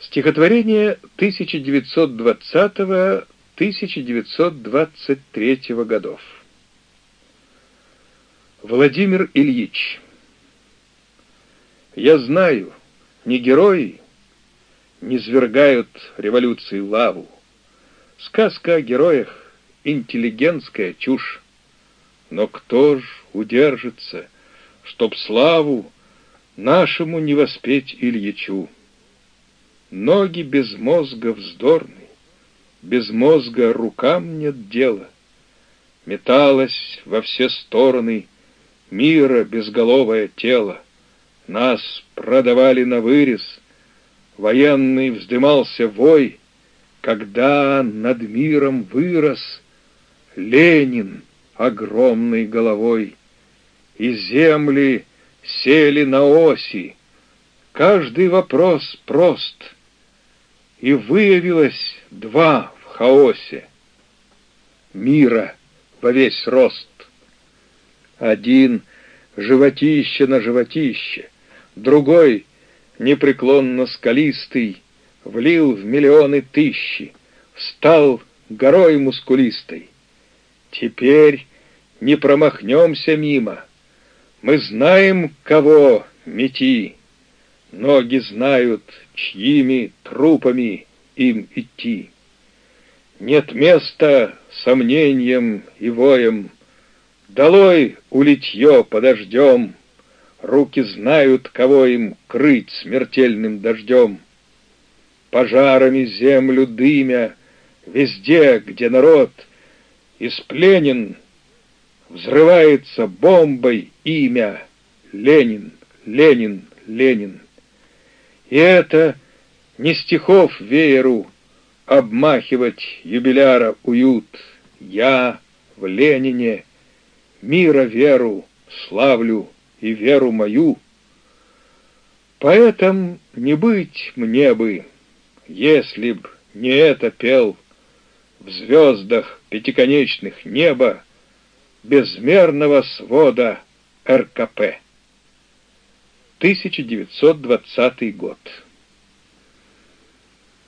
Стихотворение 1920-1923 годов. Владимир Ильич. Я знаю, не герои не свергают революции лаву. Сказка о героях — интеллигентская чушь. Но кто ж удержится, чтоб славу нашему не воспеть Ильичу? Ноги без мозга вздорны, без мозга рукам нет дела. Металось во все стороны мира безголовое тело. Нас продавали на вырез, военный вздымался вой, когда над миром вырос Ленин огромной головой, и земли сели на оси. Каждый вопрос прост — и выявилось два в хаосе мира во весь рост. Один — животище на животище, другой — непреклонно скалистый, влил в миллионы тысячи, встал горой мускулистой. Теперь не промахнемся мимо, мы знаем, кого мети. Ноги знают, чьими трупами им идти. Нет места сомнением и воем, Долой улитье подождем, Руки знают, кого им крыть смертельным дождем. Пожарами землю дымя, Везде, где народ испленен, Взрывается бомбой имя Ленин, Ленин, Ленин. И это не стихов вееру обмахивать юбиляра уют. Я в Ленине мира веру славлю и веру мою. Поэтом не быть мне бы, если б не это пел в звездах пятиконечных неба безмерного свода РКП. 1920 год.